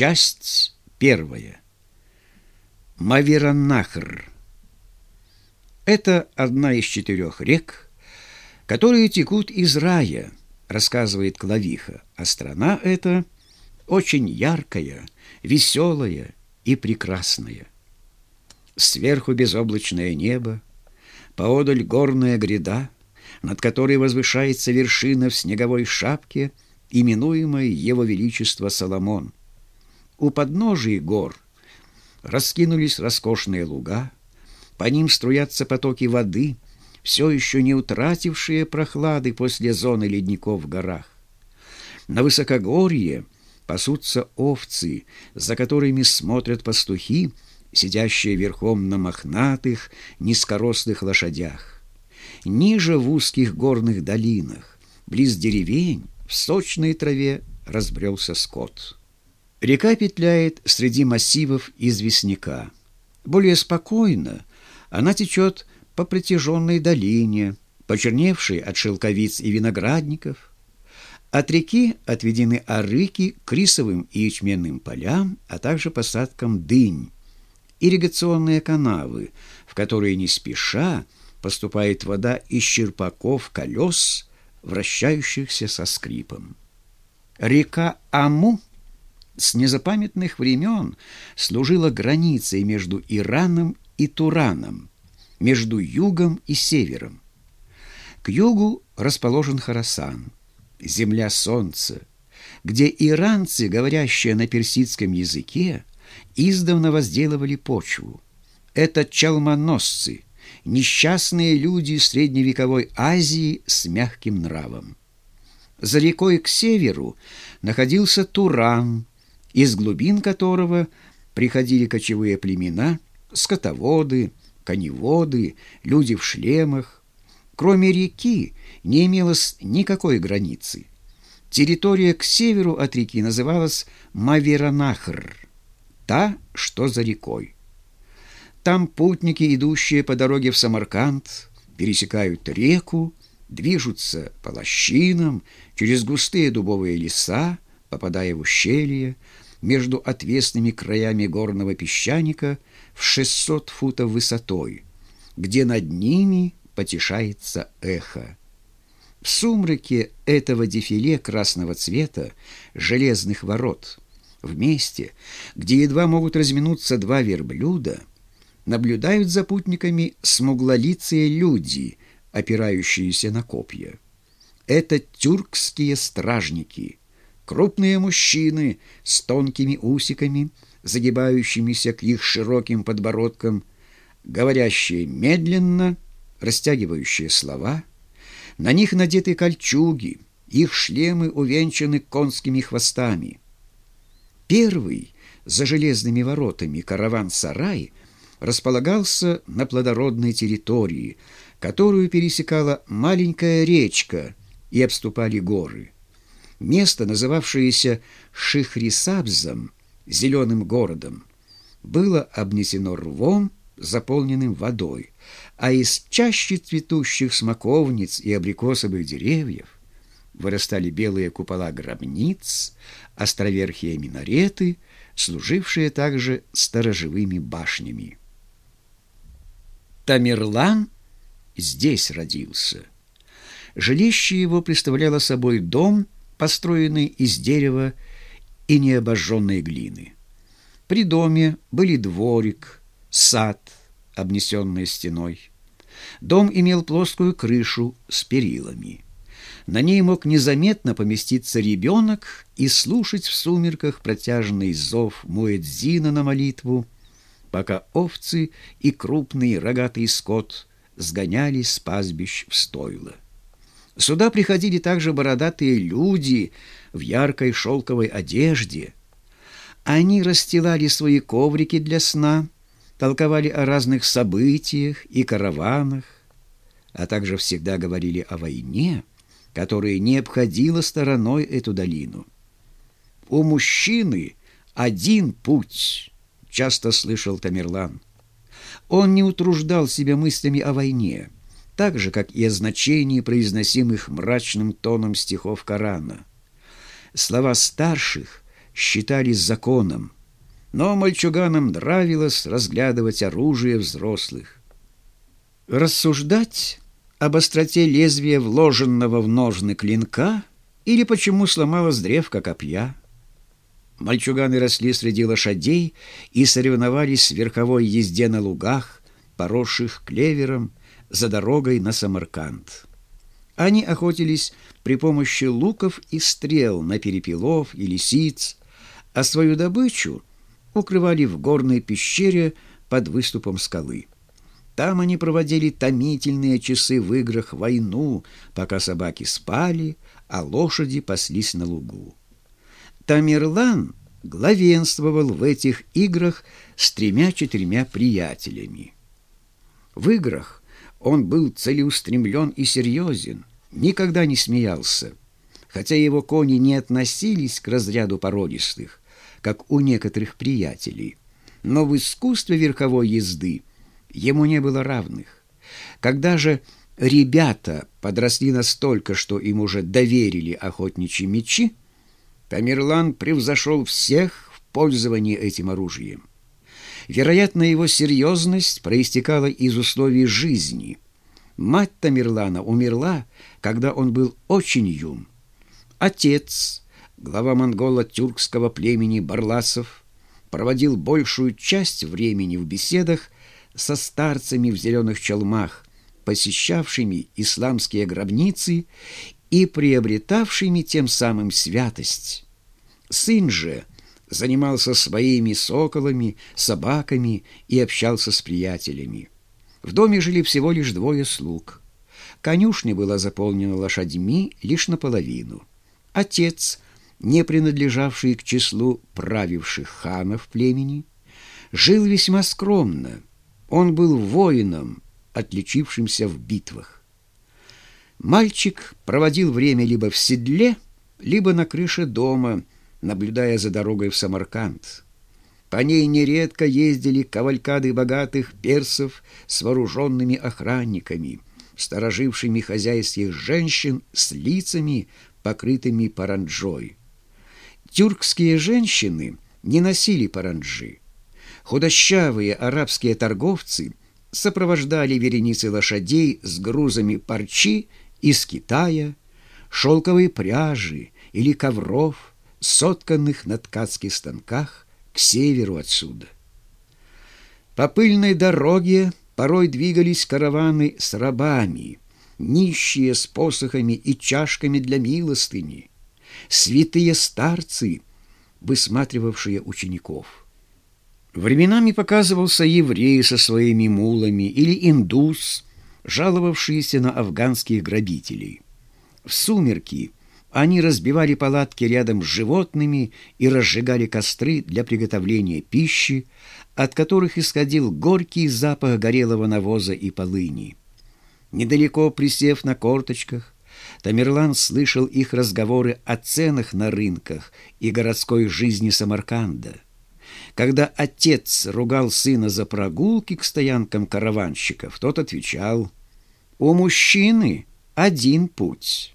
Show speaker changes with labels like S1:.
S1: Часть первая. Маверанахр. Это одна из четырех рек, которые текут из рая, рассказывает Клавиха, а страна эта очень яркая, веселая и прекрасная. Сверху безоблачное небо, поодаль горная гряда, над которой возвышается вершина в снеговой шапке, именуемая Его Величество Соломон. У подножий гор раскинулись роскошные луга, по ним струятся потоки воды, все еще не утратившие прохлады после зоны ледников в горах. На высокогорье пасутся овцы, за которыми смотрят пастухи, сидящие верхом на мохнатых, низкорослых лошадях. Ниже в узких горных долинах, близ деревень, в сочной траве разбрелся скот. Река петляет среди массивов известняка. Более спокойно она течет по протяженной долине, почерневшей от шелковиц и виноградников. От реки отведены арыки к рисовым и ячменным полям, а также посадкам дынь, ирригационные канавы, в которые не спеша поступает вода из черпаков колес, вращающихся со скрипом. Река Аму с незапамятных времен служила границей между Ираном и Тураном, между югом и севером. К югу расположен Харасан, земля солнца, где иранцы, говорящие на персидском языке, издавна возделывали почву. Это чалмоносцы, несчастные люди средневековой Азии с мягким нравом. За рекой к северу находился Туран, из глубин которого приходили кочевые племена, скотоводы, коневоды, люди в шлемах. Кроме реки не имелось никакой границы. Территория к северу от реки называлась Маверанахр, та, что за рекой. Там путники, идущие по дороге в Самарканд, пересекают реку, движутся по лощинам, через густые дубовые леса, попадая в ущелье, между отвесными краями горного песчаника в 600 футов высотой, где над ними потешается эхо. В сумраке этого дефиле красного цвета железных ворот, в месте, где едва могут разминуться два верблюда, наблюдают за путниками смуглолицые люди, опирающиеся на копья. Это тюркские стражники – Крупные мужчины с тонкими усиками, загибающимися к их широким подбородкам, говорящие медленно, растягивающие слова. На них надеты кольчуги, их шлемы увенчаны конскими хвостами. Первый за железными воротами караван-сарай располагался на плодородной территории, которую пересекала маленькая речка и обступали горы. Место, называвшееся Шихрисабзом, зеленым городом, было обнесено рвом, заполненным водой, а из чаще цветущих смоковниц и абрикосовых деревьев вырастали белые купола гробниц, островерхие минареты, служившие также сторожевыми башнями. Тамерлан здесь родился. Жилище его представляло собой дом – построенный из дерева и необожженной глины. При доме были дворик, сад, обнесенный стеной. Дом имел плоскую крышу с перилами. На ней мог незаметно поместиться ребенок и слушать в сумерках протяжный зов Муэдзина на молитву, пока овцы и крупный рогатый скот сгонялись с пастбищ в стойло. Сюда приходили также бородатые люди в яркой шелковой одежде. Они расстилали свои коврики для сна, толковали о разных событиях и караванах, а также всегда говорили о войне, которая не обходила стороной эту долину. «У мужчины один путь», — часто слышал Тамерлан. Он не утруждал себя мыслями о войне — так же, как и о значении произносимых мрачным тоном стихов Корана. Слова старших считались законом, но мальчуганам нравилось разглядывать оружие взрослых. Рассуждать об остроте лезвия, вложенного в ножны клинка, или почему сломалась древка копья. Мальчуганы росли среди лошадей и соревновались в верховой езде на лугах, поросших клевером, за дорогой на Самарканд. Они охотились при помощи луков и стрел на перепелов и лисиц, а свою добычу укрывали в горной пещере под выступом скалы. Там они проводили томительные часы в играх войну, пока собаки спали, а лошади паслись на лугу. Тамерлан главенствовал в этих играх с тремя-четырьмя приятелями. В играх он был целеустремлен и серьезен, никогда не смеялся, хотя его кони не относились к разряду породистых, как у некоторых приятелей. Но в искусстве верховой езды ему не было равных. Когда же ребята подросли настолько, что им уже доверили охотничьи мечи, Тамерлан превзошел всех в пользовании этим оружием. Вероятно, его серьезность проистекала из условий жизни. Мать Тамерлана умерла, когда он был очень юн. Отец, глава монголо-тюркского племени Барласов, проводил большую часть времени в беседах со старцами в зеленых челмах, посещавшими исламские гробницы и приобретавшими тем самым святость. Сын же занимался своими соколами, собаками и общался с приятелями. В доме жили всего лишь двое слуг. Конюшня была заполнена лошадьми лишь наполовину. Отец, не принадлежавший к числу правивших ханов племени, жил весьма скромно. Он был воином, отличившимся в битвах. Мальчик проводил время либо в седле, либо на крыше дома, наблюдая за дорогой в Самарканд. По ней нередко ездили кавалькады богатых персов с вооруженными охранниками, сторожившими хозяйских женщин с лицами, покрытыми паранджой. Тюркские женщины не носили паранджи. Худощавые арабские торговцы сопровождали вереницы лошадей с грузами парчи из Китая, шелковой пряжи или ковров, сотканных на ткацких станках к северу отсюда. По пыльной дороге порой двигались караваны с рабами, нищие с посохами и чашками для милостыни, святые старцы, высматривавшие учеников. Временами показывался еврей со своими мулами или индус, жаловавшийся на афганских грабителей. В сумерки они разбивали палатки рядом с животными и разжигали костры для приготовления пищи, от которых исходил горький запах горелого навоза и полыни. Недалеко присев на корточках, Тамерлан слышал их разговоры о ценах на рынках и городской жизни Самарканда. Когда отец ругал сына за прогулки к стоянкам караванщиков, тот отвечал, «У мужчины один путь».